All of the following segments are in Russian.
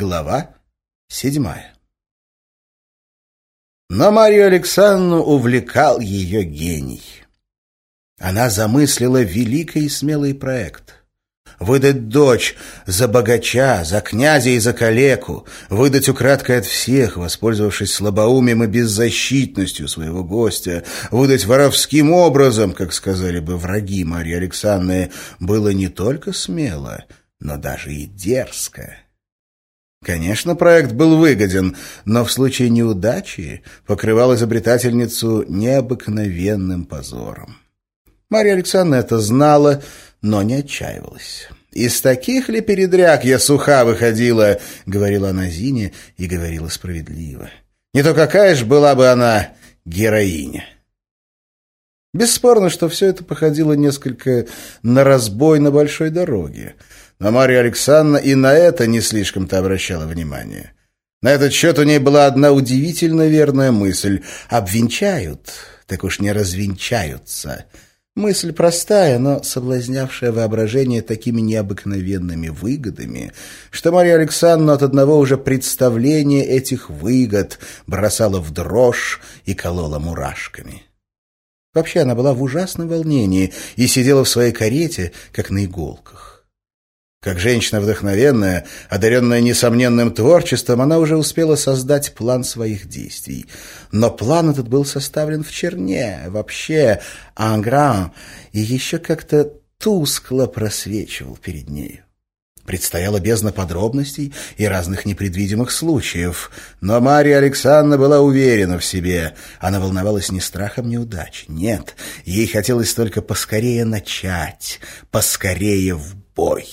Глава седьмая. Но Марию Александровну увлекал ее гений. Она замыслила великий и смелый проект — выдать дочь за богача, за князя и за калеку, выдать украдкой от всех, воспользовавшись слабоумием и беззащитностью своего гостя, выдать воровским образом, как сказали бы враги Марии Александровны, было не только смело, но даже и дерзко. Конечно, проект был выгоден, но в случае неудачи покрывал изобретательницу необыкновенным позором. Марья Александровна это знала, но не отчаивалась. «Из таких ли передряг я суха выходила?» — говорила она Зине и говорила справедливо. «Не то какая ж была бы она героиня!» Бесспорно, что все это походило несколько на разбой на большой дороге — но Марья Александровна и на это не слишком-то обращала внимание. На этот счет у ней была одна удивительно верная мысль. Обвенчают, так уж не развенчаются. Мысль простая, но соблазнявшая воображение такими необыкновенными выгодами, что Марья Александровна от одного уже представления этих выгод бросала в дрожь и колола мурашками. Вообще она была в ужасном волнении и сидела в своей карете, как на иголках. Как женщина вдохновенная, одаренная несомненным творчеством, она уже успела создать план своих действий. Но план этот был составлен в черне, вообще, ангран, и еще как-то тускло просвечивал перед нею. Предстояла бездна подробностей и разных непредвидимых случаев. Но Мария Александровна была уверена в себе. Она волновалась не страхом неудачи. Нет, ей хотелось только поскорее начать, поскорее в бой.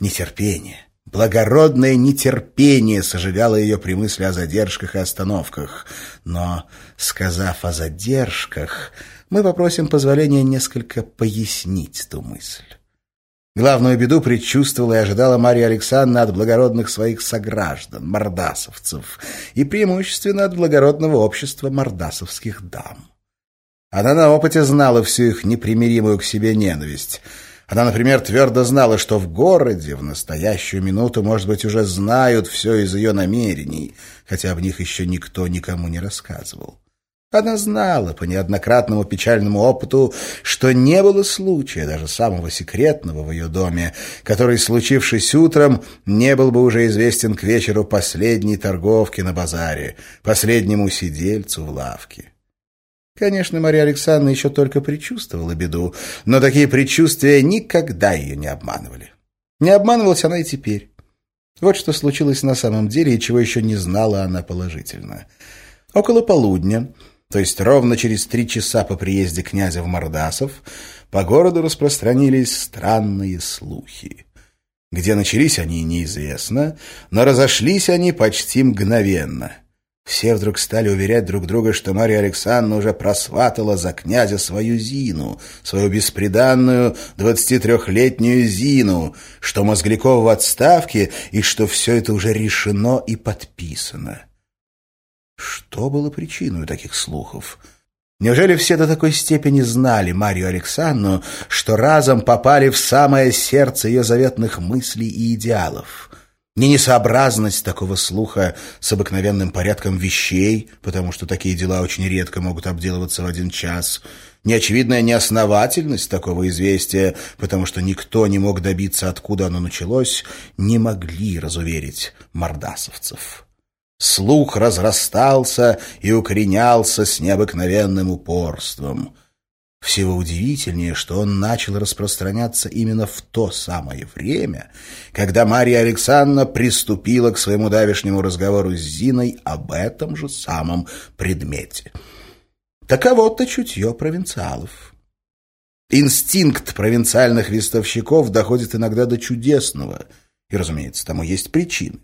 Нетерпение, благородное нетерпение сожигало ее при мысли о задержках и остановках. Но, сказав о задержках, мы попросим позволения несколько пояснить ту мысль. Главную беду предчувствовала и ожидала Мария Александровна от благородных своих сограждан, мордасовцев, и преимущественно от благородного общества мордасовских дам. Она на опыте знала всю их непримиримую к себе ненависть — она, например, твердо знала, что в городе в настоящую минуту, может быть, уже знают все из ее намерений, хотя об них еще никто никому не рассказывал. Она знала по неоднократному печальному опыту, что не было случая, даже самого секретного в ее доме, который, случившись утром, не был бы уже известен к вечеру последней торговки на базаре, последнему сидельцу в лавке. Конечно, Мария Александровна еще только предчувствовала беду, но такие предчувствия никогда ее не обманывали. Не обманывалась она и теперь. Вот что случилось на самом деле и чего еще не знала она положительно. Около полудня, то есть ровно через три часа по приезде князя в Мордасов, по городу распространились странные слухи. Где начались они, неизвестно, но разошлись они почти мгновенно — все вдруг стали уверять друг друга, что Марья Александровна уже просватала за князя свою Зину, свою бесприданную двадцатитрехлетнюю Зину, что Мозгляков в отставке и что все это уже решено и подписано. Что было причиной таких слухов? Неужели все до такой степени знали Марию Александровну, что разом попали в самое сердце ее заветных мыслей и идеалов? Ни несообразность такого слуха с обыкновенным порядком вещей, потому что такие дела очень редко могут обделываться в один час, ни очевидная неосновательность такого известия, потому что никто не мог добиться, откуда оно началось, не могли разуверить мордасовцев. Слух разрастался и укоренялся с необыкновенным упорством — всего удивительнее, что он начал распространяться именно в то самое время, когда Мария Александровна приступила к своему давешнему разговору с Зиной об этом же самом предмете. Таково-то чутье провинциалов. Инстинкт провинциальных вестовщиков доходит иногда до чудесного, и, разумеется, тому есть причины.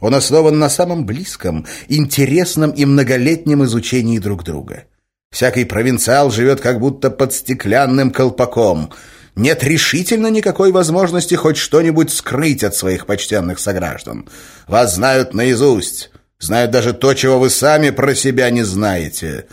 Он основан на самом близком, интересном и многолетнем изучении друг друга – Всякий провинциал живет как будто под стеклянным колпаком. Нет решительно никакой возможности хоть что-нибудь скрыть от своих почтенных сограждан. Вас знают наизусть, знают даже то, чего вы сами про себя не знаете.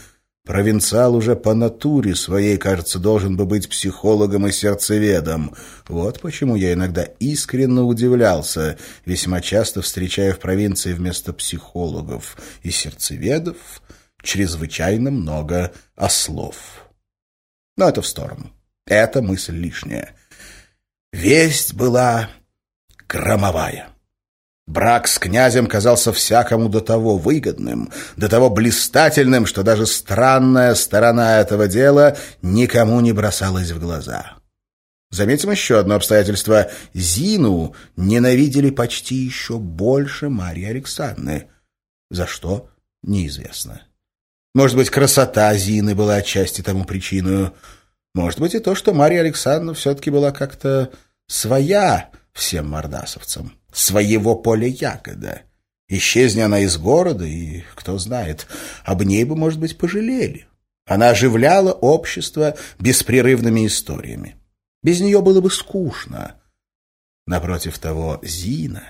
Провинциал уже по натуре своей, кажется, должен бы быть психологом и сердцеведом. Вот почему я иногда искренне удивлялся, весьма часто встречая в провинции вместо психологов и сердцеведов чрезвычайно много ослов. Но это в сторону. Эта мысль лишняя. Весть была громовая. Брак с князем казался всякому до того выгодным, до того блистательным, что даже странная сторона этого дела никому не бросалась в глаза. Заметим еще одно обстоятельство. Зину ненавидели почти еще больше Марьи Александры. За что? Неизвестно. Может быть, красота Зины была отчасти тому причиной. Может быть, и то, что Марья Александровна все-таки была как-то своя всем мордасовцам своего поля ягода. Исчезни она из города, и, кто знает, об ней бы, может быть, пожалели. Она оживляла общество беспрерывными историями. Без нее было бы скучно. Напротив того, Зина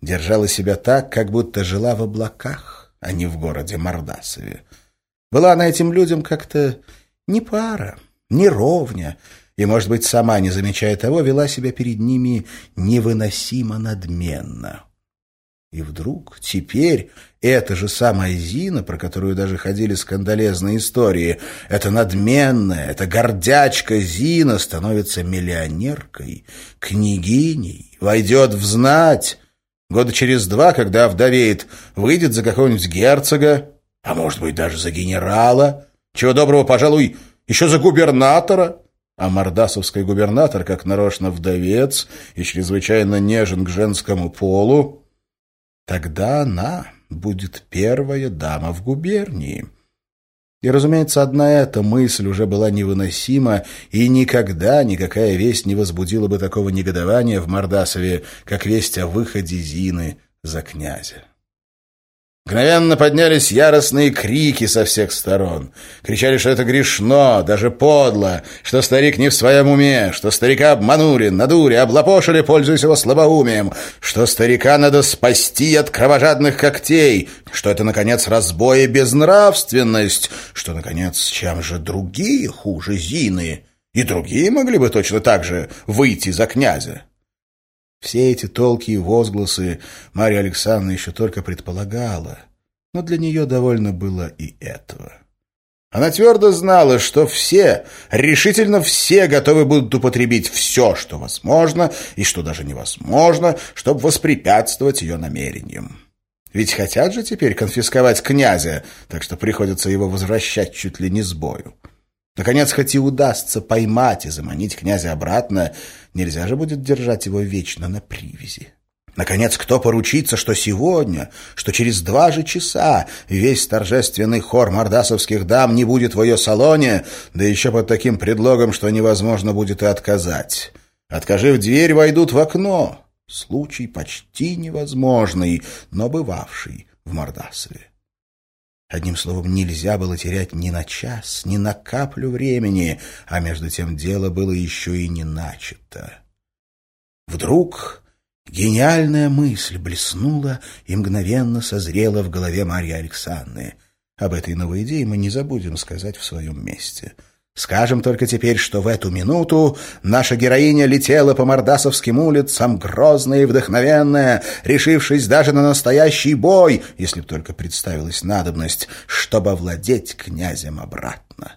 держала себя так, как будто жила в облаках, а не в городе Мордасове. Была она этим людям как-то не пара, не ровня, и, может быть, сама, не замечая того, вела себя перед ними невыносимо надменно. И вдруг теперь эта же самая Зина, про которую даже ходили скандалезные истории, эта надменная, эта гордячка Зина становится миллионеркой, княгиней, войдет в знать. Года через два, когда вдовеет, выйдет за какого-нибудь герцога, а может быть даже за генерала, чего доброго, пожалуй, еще за губернатора. А мордасовский губернатор, как нарочно вдовец и чрезвычайно нежен к женскому полу, тогда она будет первая дама в губернии. И, разумеется, одна эта мысль уже была невыносима, и никогда никакая весть не возбудила бы такого негодования в Мордасове, как весть о выходе Зины за князя. Мгновенно поднялись яростные крики со всех сторон. Кричали, что это грешно, даже подло, что старик не в своем уме, что старика обманули, надули, облапошили, пользуясь его слабоумием, что старика надо спасти от кровожадных когтей, что это, наконец, разбой и безнравственность, что, наконец, чем же другие хуже Зины, и другие могли бы точно так же выйти за князя. Все эти толки и возгласы Марья Александровна еще только предполагала, но для нее довольно было и этого. Она твердо знала, что все, решительно все готовы будут употребить все, что возможно и что даже невозможно, чтобы воспрепятствовать ее намерениям. Ведь хотят же теперь конфисковать князя, так что приходится его возвращать чуть ли не с бою. Наконец, хоть и удастся поймать и заманить князя обратно, нельзя же будет держать его вечно на привязи. Наконец, кто поручится, что сегодня, что через два же часа весь торжественный хор мордасовских дам не будет в ее салоне, да еще под таким предлогом, что невозможно будет и отказать. Откажи в дверь, войдут в окно. Случай почти невозможный, но бывавший в Мордасове. Одним словом, нельзя было терять ни на час, ни на каплю времени, а между тем дело было еще и не начато. Вдруг гениальная мысль блеснула и мгновенно созрела в голове Марьи Александры. Об этой новой идее мы не забудем сказать в своем месте — Скажем только теперь, что в эту минуту наша героиня летела по мордасовским улицам, грозная и вдохновенная, решившись даже на настоящий бой, если б только представилась надобность, чтобы овладеть князем обратно.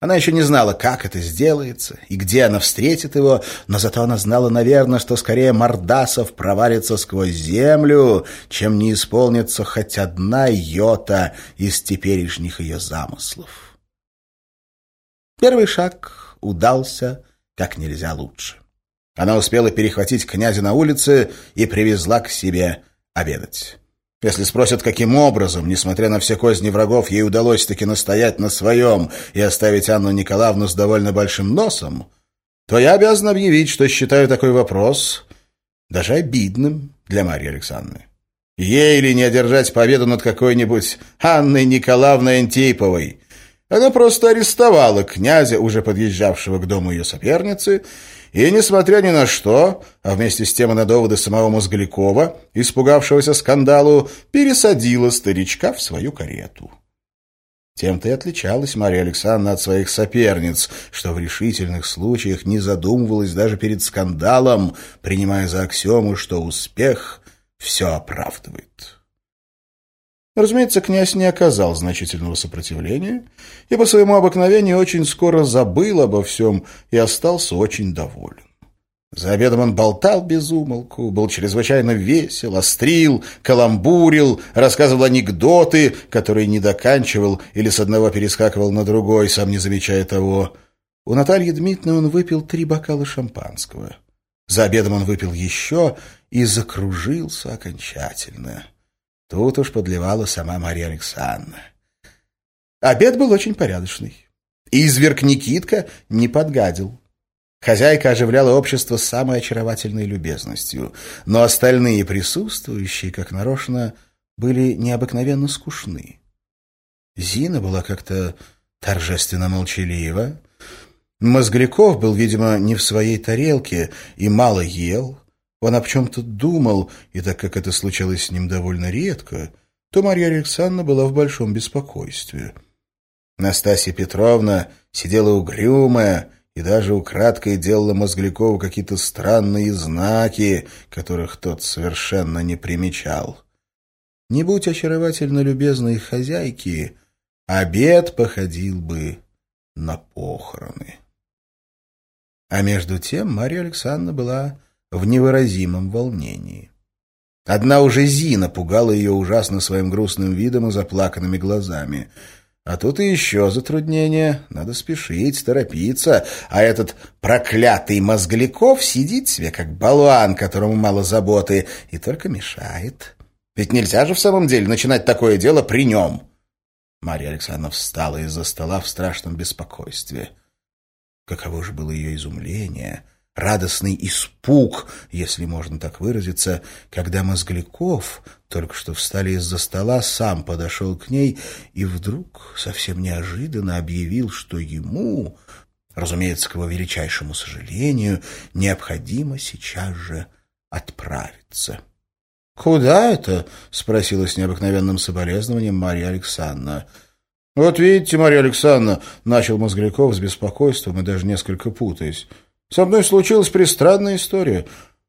Она еще не знала, как это сделается и где она встретит его, но зато она знала, наверное, что скорее Мордасов провалится сквозь землю, чем не исполнится хоть одна йота из теперешних ее замыслов. Первый шаг удался как нельзя лучше. Она успела перехватить князя на улице и привезла к себе обедать. Если спросят, каким образом, несмотря на все козни врагов, ей удалось таки настоять на своем и оставить Анну Николаевну с довольно большим носом, то я обязан объявить, что считаю такой вопрос даже обидным для Марьи Александровны. Ей ли не одержать победу над какой-нибудь Анной Николаевной Антиповой, она просто арестовала князя, уже подъезжавшего к дому ее соперницы, и, несмотря ни на что, а вместе с тем и на доводы самого Мозголякова, испугавшегося скандалу, пересадила старичка в свою карету. Тем-то и отличалась Мария Александровна от своих соперниц, что в решительных случаях не задумывалась даже перед скандалом, принимая за аксиому, что успех все оправдывает. Разумеется, князь не оказал значительного сопротивления и по своему обыкновению очень скоро забыл обо всем и остался очень доволен. За обедом он болтал без умолку, был чрезвычайно весел, острил, каламбурил, рассказывал анекдоты, которые не доканчивал или с одного перескакивал на другой, сам не замечая того. У Натальи Дмитриевны он выпил три бокала шампанского. За обедом он выпил еще и закружился окончательно. Тут уж подливала сама Мария Александровна. Обед был очень порядочный. Изверг Никитка не подгадил. Хозяйка оживляла общество самой очаровательной любезностью, но остальные присутствующие, как нарочно, были необыкновенно скучны. Зина была как-то торжественно молчалива. Мозгляков был, видимо, не в своей тарелке и мало ел. Он об чем-то думал, и так как это случалось с ним довольно редко, то Марья Александровна была в большом беспокойстве. Настасья Петровна сидела угрюмая, и даже украдкой делала Мозглякову какие-то странные знаки, которых тот совершенно не примечал. Не будь очаровательно любезной хозяйки, обед походил бы на похороны. А между тем Марья Александровна была в невыразимом волнении. Одна уже Зина пугала ее ужасно своим грустным видом и заплаканными глазами — а тут и еще затруднение. Надо спешить, торопиться. А этот проклятый Мозгляков сидит себе, как болван, которому мало заботы, и только мешает. Ведь нельзя же в самом деле начинать такое дело при нем. Марья Александровна встала из-за стола в страшном беспокойстве. Каково же было ее изумление — радостный испуг, если можно так выразиться, когда Мозгляков, только что встали из-за стола, сам подошел к ней и вдруг совсем неожиданно объявил, что ему, разумеется, к его величайшему сожалению, необходимо сейчас же отправиться. «Куда это?» — спросила с необыкновенным соболезнованием Марья Александровна. «Вот видите, Марья Александровна», — начал Мозгляков с беспокойством и даже несколько путаясь, со мной случилась пристранная история.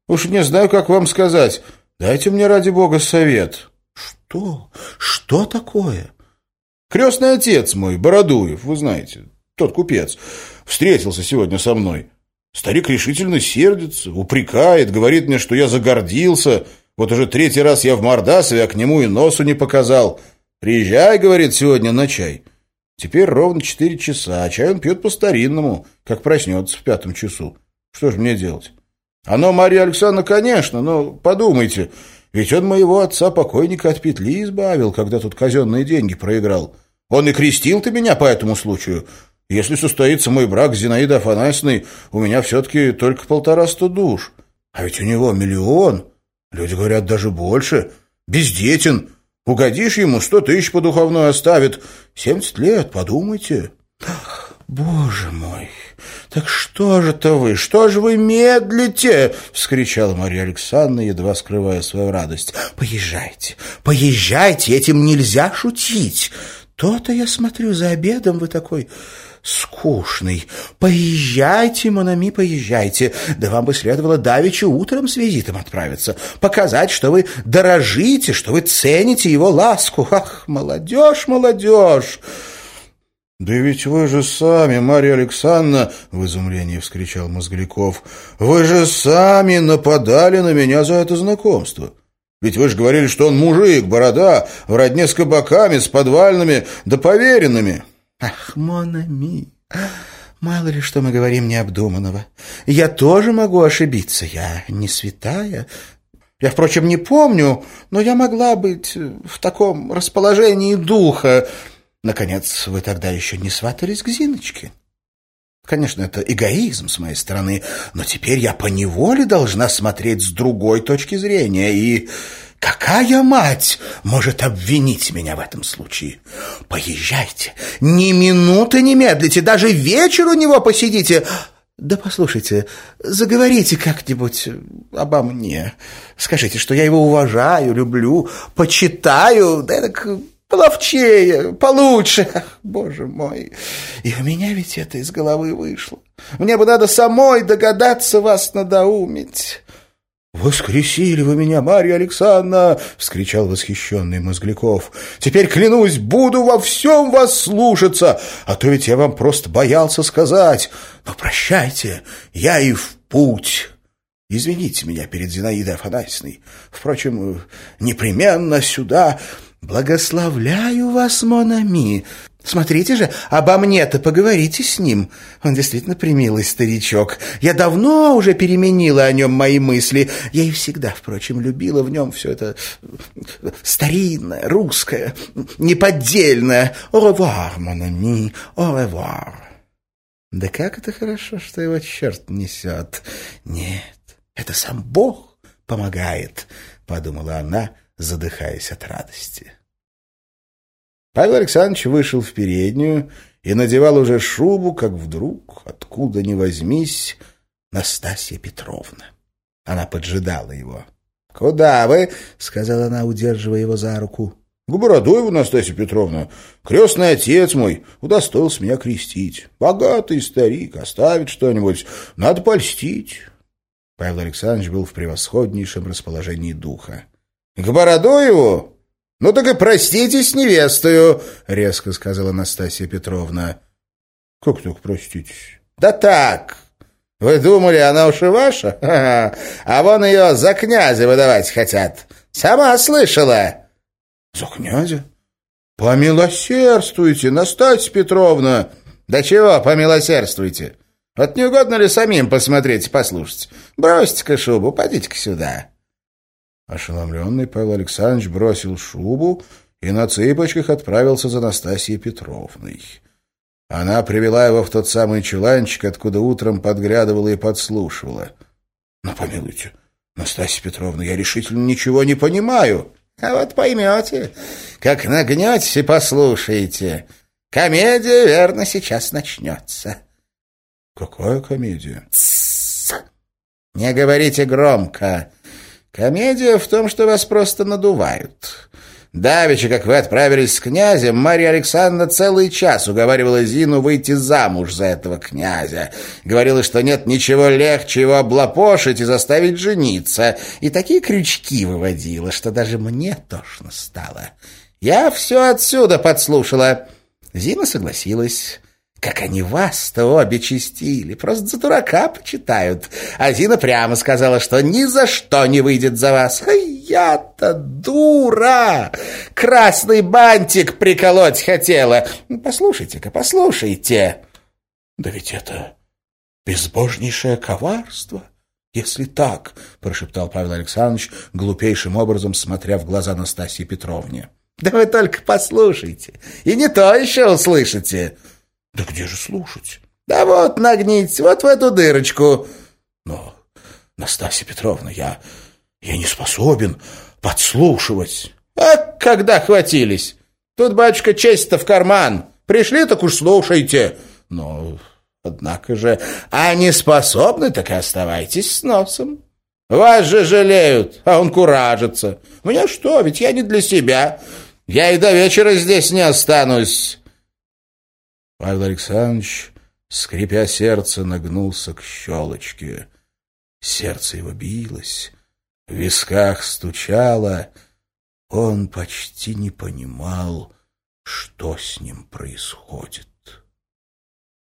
Уж не знаю, как вам сказать. Дайте мне, ради бога, совет». «Что? Что такое?» «Крестный отец мой, Бородуев, вы знаете, тот купец, встретился сегодня со мной. Старик решительно сердится, упрекает, говорит мне, что я загордился. Вот уже третий раз я в Мордасове, а к нему и носу не показал. Приезжай, говорит, сегодня на чай». Теперь ровно четыре часа, а чай он пьет по-старинному, как проснется в пятом часу. Что же мне делать? Оно, Мария Александровна, конечно, но подумайте, ведь он моего отца-покойника от петли избавил, когда тут казенные деньги проиграл. Он и крестил-то меня по этому случаю. Если состоится мой брак с Зинаидой Афанасьевной, у меня все-таки только полтораста душ. А ведь у него миллион. Люди говорят, даже больше. Бездетен. Угодишь ему, сто тысяч по духовной оставит. Семьдесят лет, подумайте. «Боже мой! Так что же-то вы? Что же вы медлите?» — вскричала Мария Александровна, едва скрывая свою радость. «Поезжайте, поезжайте, этим нельзя шутить. То-то я смотрю за обедом, вы такой скучный. Поезжайте, Монами, поезжайте. Да вам бы следовало давеча утром с визитом отправиться. Показать, что вы дорожите, что вы цените его ласку. Ах, молодежь, молодежь!» «Да ведь вы же сами, Марья Александровна!» — в изумлении вскричал Мозгляков. «Вы же сами нападали на меня за это знакомство!» Ведь вы же говорили, что он мужик, борода, в родне с кабаками, с подвальными, да поверенными. Ах, Монами, мало ли что мы говорим необдуманного. Я тоже могу ошибиться, я не святая. Я, впрочем, не помню, но я могла быть в таком расположении духа. Наконец, вы тогда еще не сватались к Зиночке. Конечно, это эгоизм с моей стороны, но теперь я поневоле должна смотреть с другой точки зрения и... Какая мать может обвинить меня в этом случае? Поезжайте, ни минуты не медлите, даже вечер у него посидите. Да послушайте, заговорите как-нибудь обо мне. Скажите, что я его уважаю, люблю, почитаю, да так половчее, получше. Боже мой, и у меня ведь это из головы вышло. Мне бы надо самой догадаться вас надоумить». «Воскресили вы меня, Марья Александровна!» — вскричал восхищенный Мозгляков. «Теперь, клянусь, буду во всем вас слушаться, а то ведь я вам просто боялся сказать. Но прощайте, я и в путь!» Извините меня перед Зинаидой Афанасьевной. Впрочем, непременно сюда. Благословляю вас, Монами. Смотрите же, обо мне-то поговорите с ним. Он действительно примилый старичок. Я давно уже переменила о нем мои мысли. Я и всегда, впрочем, любила в нем все это старинное, русское, неподдельное. Au revoir, ami, au revoir. Да как это хорошо, что его черт несет. Нет, это сам Бог помогает, подумала она, задыхаясь от радости. Павел Александрович вышел в переднюю и надевал уже шубу, как вдруг, откуда ни возьмись, Настасья Петровна. Она поджидала его. — Куда вы? — сказала она, удерживая его за руку. — К Бородоеву, Настасья Петровна. Крестный отец мой удостоился меня крестить. Богатый старик, оставит что-нибудь. Надо польстить. Павел Александрович был в превосходнейшем расположении духа. — К Бородоеву? «Ну так и проститесь с невестою», — резко сказала Настасья Петровна. «Как так проститесь?» «Да так. Вы думали, она уж и ваша? А вон ее за князя выдавать хотят. Сама слышала». «За князя? Помилосердствуйте, Настасья Петровна!» «Да чего помилосердствуйте? Вот не угодно ли самим посмотреть и послушать? Бросьте-ка шубу, подите-ка сюда». Ошеломленный Павел Александрович бросил шубу и на цыпочках отправился за Настасьей Петровной. Она привела его в тот самый чуланчик, откуда утром подглядывала и подслушивала. — Ну, помилуйте, Настасья Петровна, я решительно ничего не понимаю. — А вот поймете, как нагнетесь и послушаете. Комедия, верно, сейчас начнется. — Какая комедия? — Не говорите громко. Комедия в том, что вас просто надувают. Давеча, как вы отправились с князем, Марья Александровна целый час уговаривала Зину выйти замуж за этого князя. Говорила, что нет ничего легче его облапошить и заставить жениться. И такие крючки выводила, что даже мне тошно стало. Я все отсюда подслушала. Зина согласилась. Как они вас-то обе чистили, просто за дурака почитают. А Зина прямо сказала, что ни за что не выйдет за вас. А я-то дура! Красный бантик приколоть хотела. Послушайте-ка, послушайте. Да ведь это безбожнейшее коварство. «Если так», — прошептал Павел Александрович, глупейшим образом смотря в глаза Настасье Петровне. «Да вы только послушайте, и не то еще услышите». Да где же слушать? Да вот нагните, вот в эту дырочку. Но, Настасья Петровна, я, я не способен подслушивать. А когда хватились? Тут, батюшка, честь-то в карман. Пришли, так уж слушайте. Но, однако же, а не способны, так и оставайтесь с носом. Вас же жалеют, а он куражится. Мне что, ведь я не для себя. Я и до вечера здесь не останусь. Павел Александрович, скрипя сердце, нагнулся к щелочке. Сердце его билось, в висках стучало. Он почти не понимал, что с ним происходит.